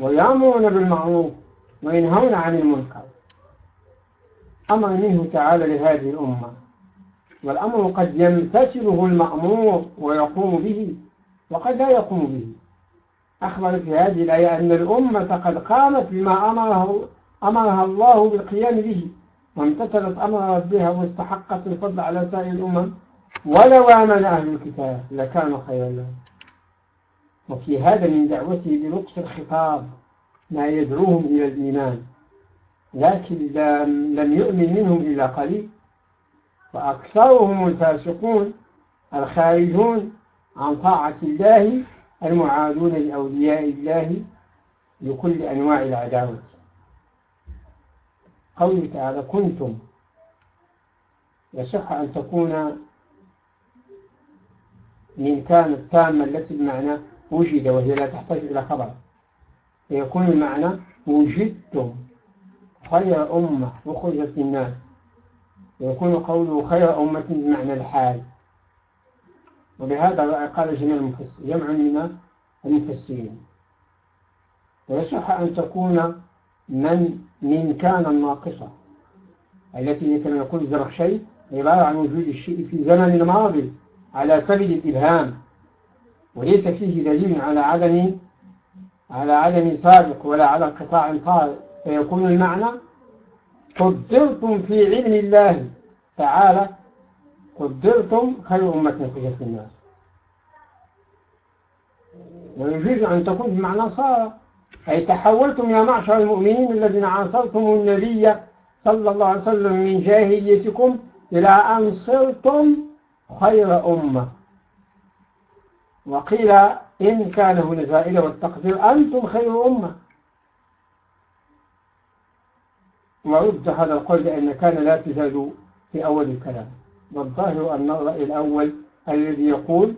ويأمرون بالمعروف وينهون عن المنكر. أمر منه تعالى لهذه الأمة. والأمر قد يمتثله المأمور ويقوم به وقد لا يقوم به. أخبر في هذه الآية أن الأمة قد قامت بما أمره أمرها الله بالقيام به وامتثلت أمر ربها واستحقت الفضل على سائر الأمم. ولو آمن أهل الكتاب لكان خيرا لهم. وفي هذا من دعوته بنقص الخطاب ما يدعوهم إلى الإيمان. لكن لم يؤمن منهم إلا قليل. وأكثرهم الفاسقون الخارجون عن طاعة الله المعادون لأولياء الله لكل أنواع العداوة. قوله تعالى كنتم. يصح أن تكون من كان التامة التي بمعنى وجد وهي لا تحتاج إلى خبر. فيكون المعنى وجدتم. خير أمة أخرجت للناس. ويكون قوله خير أمة بمعنى الحال. وبهذا قال جميع جمع من المفسرين. ويصح أن تكون من من كان الناقصة التي كما يقول الزرخشي عبارة عن وجود الشيء في زمن الماضي على سبيل الإبهام. وليس فيه دليل على عدم على عدم سابق ولا على انقطاع طارئ فيكون المعنى قدرتم في علم الله تعالى قدرتم خير أمة في الناس. ويجوز أن تكون بمعنى صار. أي تحولتم يا معشر المؤمنين الذين عاصرتم النبي صلى الله عليه وسلم من جاهليتكم إلى أن صرتم خير أمة. وقيل إن كان هنا زائلة والتقدير أنتم خير أمة. ورد هذا القول بأن كان لا تزال في أول الكلام. والظاهر أن الرأي الأول الذي يقول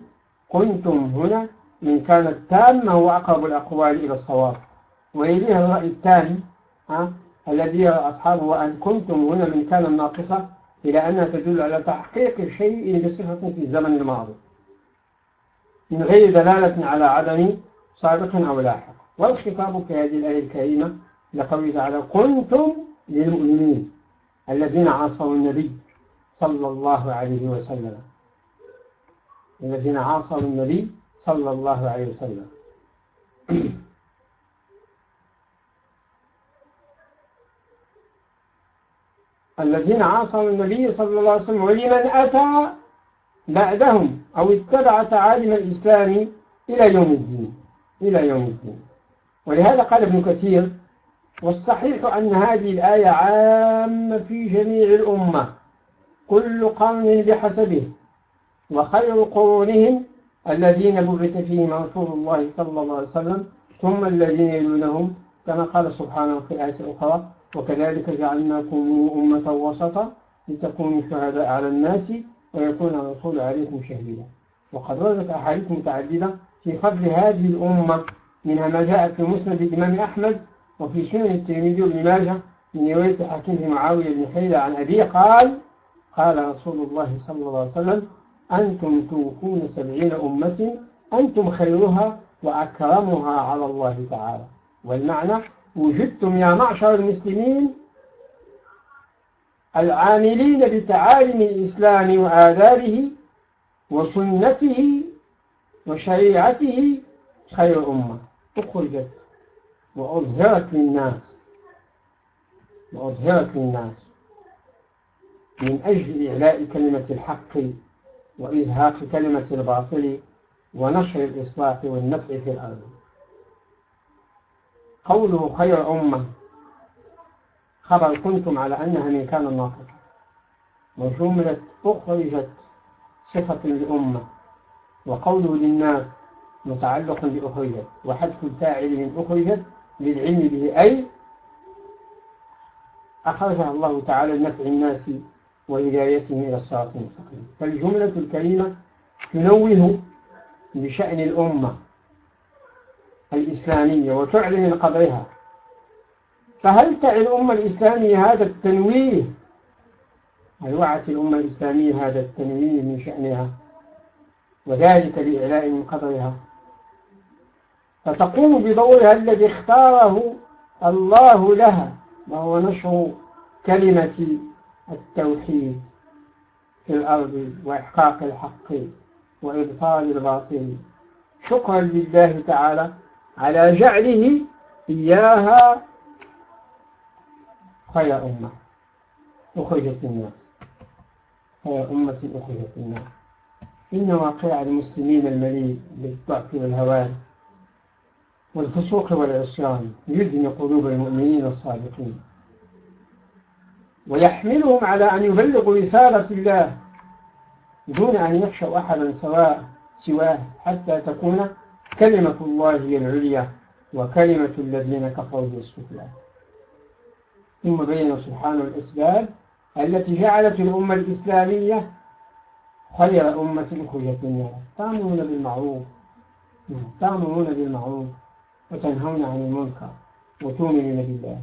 كنتم هنا من كانت تامة وأقرب الأقوال إلى الصواب. ويليه الرأي الثاني الذي يرى أصحابه وأن كنتم هنا من كان ناقصة إلى أنها تدل على تحقيق شيء بصفة في الزمن الماضي. من غير دلالة على عدم سابق أو لاحق. والخطاب في هذه الآية الكريمة لقوله تعالى كنتم للمؤمنين الذين عاصروا النبي صلى الله عليه وسلم. الذين عاصروا النبي صلى الله عليه وسلم. الذين عاصروا النبي صلى الله عليه وسلم ولمن أتى بعدهم أو اتبع تعاليم الإسلام إلى يوم الدين. إلى يوم الدين. ولهذا قال ابن كثير والصحيح أن هذه الآية عامة في جميع الأمة كل قرن بحسبه وخير قرونهم الذين بعث فيهم رسول الله صلى الله عليه وسلم ثم الذين يلونهم كما قال سبحانه في الآية الأخرى وكذلك جعلناكم أمة وسطا لتكونوا شهداء على الناس ويكون الرسول عليكم شهيدا. وقد وردت أحاديث متعددة في فضل هذه الأمة منها ما جاء في مسند الإمام أحمد وفي سنن الترمذي وابن ماجه من رواية حكيم بن معاوية بن حيلة عن أبيه قال قال رسول الله صلى الله عليه وسلم أنتم توفون سبعين أمة أنتم خيرها وأكرمها على الله تعالى. والمعنى وجدتم يا معشر المسلمين العاملين بتعاليم الإسلام وآدابه وسنته وشريعته خير أمة. أخرجت وأظهرت للناس. وأظهرت للناس. من أجل إعلاء كلمة الحق وإزهاق كلمة الباطل ونشر الإصلاح والنفع في الأرض. قوله خير أمة. خبر كنتم على أنها من كان الناطق وجملة أخرجت صفة لأمة وقوله للناس متعلق بأخرجت. وحذف الفاعل من أخرجت للعلم به أي أخرجها الله تعالى لنفع الناس وهدايتهم إلى الصراط المستقيم. فالجملة الكريمة تنوه بشأن الأمة الإسلامية وتعلن من قدرها. فهل تعي الأمة الإسلامية هذا التنويه؟ هل وعت الأمة الإسلامية هذا التنويه من شأنها؟ وذلك لإعلاء من قدرها. فتقوم بدورها الذي اختاره الله لها وهو نشر كلمة التوحيد في الأرض وإحقاق الحق وإبطال الباطل. شكرا لله تعالى على جعله إياها خير أمة أخرجت الناس. خير أمة أخرجت الناس. إن واقع المسلمين المليء بالضعف والهوان والفسوق والعصيان يدني قلوب المؤمنين الصادقين. ويحملهم على أن يبلغوا رسالة الله دون أن يخشوا أحدا سواء سواه حتى تكون كلمة الله هي العليا وكلمة الذين كفروا هي السفلى ثم بين سبحانه الأسباب التي جعلت الأمة الإسلامية خير أمة أخرجت الناس تأمرون بالمعروف. تأمرون بالمعروف. وتنهون عن المنكر وتؤمنون بالله.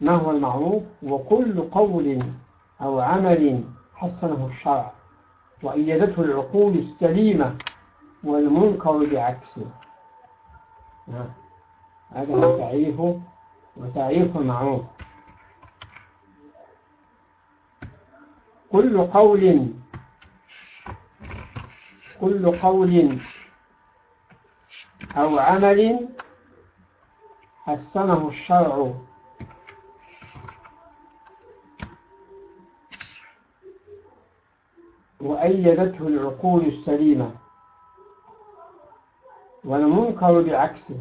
ما هو المعروف؟ وكل قول أو عمل حسنه الشرع وأيدته العقول السليمة والمنكر بعكسه. هذا هو تعريفه وتعريف المعروف كل قول كل قول أو عمل حسنه الشرع. وأيدته العقول السليمة. والمنكر بعكسه.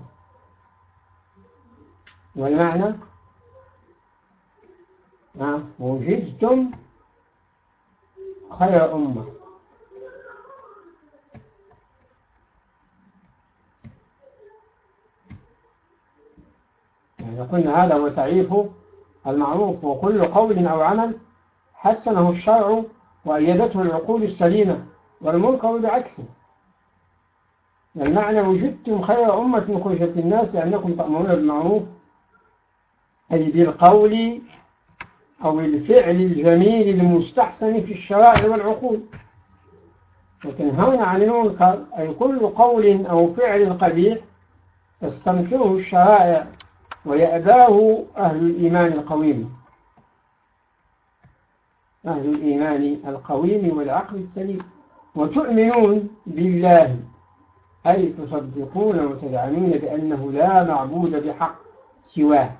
والمعنى؟ وجدتم خير أمة. يعني قلنا هذا هو تعريف المعروف وكل قول أو عمل حسنه الشرع وأيدته العقول السليمة والمنكر بعكسه. المعنى وجدتم خير أمة خرجت الناس لأنكم تأمرون بالمعروف أي بالقول أو الفعل الجميل المستحسن في الشرائع والعقول. وتنهون عن المنكر أي كل قول أو فعل قبيح تستنكره الشرائع ويأباه أهل الإيمان القويم. أهل الإيمان القويم والعقل السليم. وتؤمنون بالله. أي تصدقون وتدعمون بأنه لا معبود بحق سواه.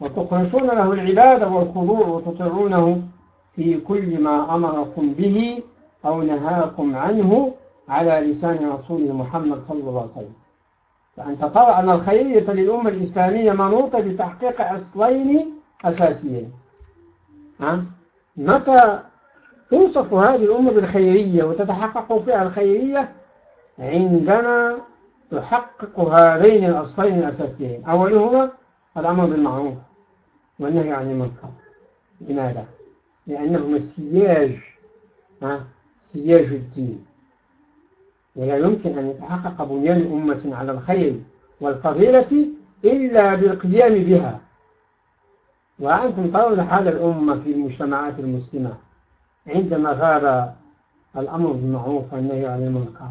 وتخلصون له العبادة والخضوع وتطيعونه في كل ما أمركم به أو نهاكم عنه على لسان رسوله محمد صلى الله عليه وسلم. فأنت ترى أن الخيرية للأمة الإسلامية منوطة بتحقيق أصلين أساسيين. متى توصف هذه الأمة بالخيرية وتتحقق فيها الخيرية؟ عندما تحقق هذين الأصلين الأساسيين. أولهما الأمر بالمعروف والنهي عن المنكر. لماذا؟ لأنهما السياج سياج الدين. ولا يمكن أن يتحقق بنيان أمة على الخير والفضيلة إلا بالقيام بها. وأنتم ترون حال الأمة في المجتمعات المسلمة عندما غاب الأمر بالمعروف والنهي عن المنكر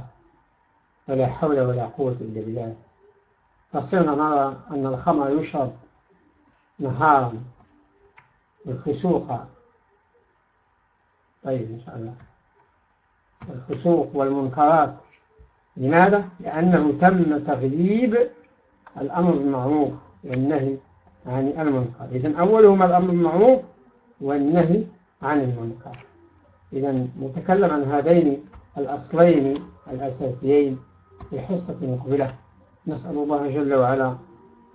ولا حول ولا قوة إلا بالله. فصرنا نرى أن الخمر يشرب نهارا الفسوق طيب إن شاء الله. الفسوق والمنكرات. لماذا؟ لأنه تم تغييب الأمر بالمعروف والنهي عن المنكر. إذن أولهما الأمر بالمعروف والنهي عن المنكر. إذا نتكلم عن هذين الأصلين الأساسيين في حصة مقبلة. نسأل الله جل وعلا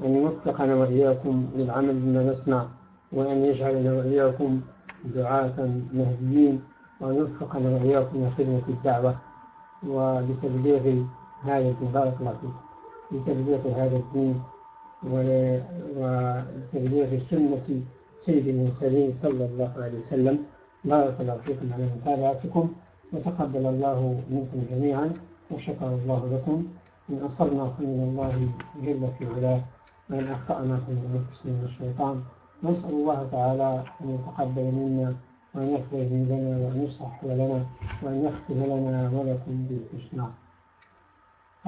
أن يوفقنا وإياكم للعمل بما نسمع وأن يجعلنا وإياكم دعاة مهديين وأن يوفقنا وإياكم لخدمة الدعوة. ولتبليغ هذا بارك الله فيك لتبليغ هذا الدين وتبليغ سنة سيد المرسلين صلى الله عليه وسلم. بارك الله فيكم على متابعتكم وتقبل الله منكم جميعا وشكر الله لكم. إن أصبنا فمن الله جل في علاه وإن أخطأنا فمن أنفسنا من الشيطان. نسأل الله تعالى أن يتقبل منا وأن يغفر لنا وأن يصلح لنا وأن يختم لنا ولكم بالحسنى.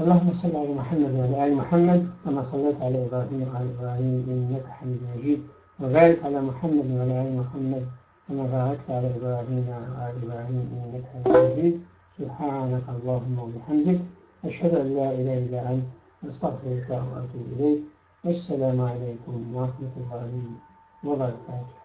اللهم صل على محمد وعلى آل محمد كما صليت على إبراهيم وعلى إبراهيم إنك حميد مجيد. وبارك على محمد وعلى آل محمد كما باركت على إبراهيم وعلى إبراهيم إنك حميد مجيد. سبحانك اللهم وبحمدك أشهد أن لا إله إلا أنت أستغفرك وأتوب إليك. والسلام عليكم ورحمة الله وبركاته.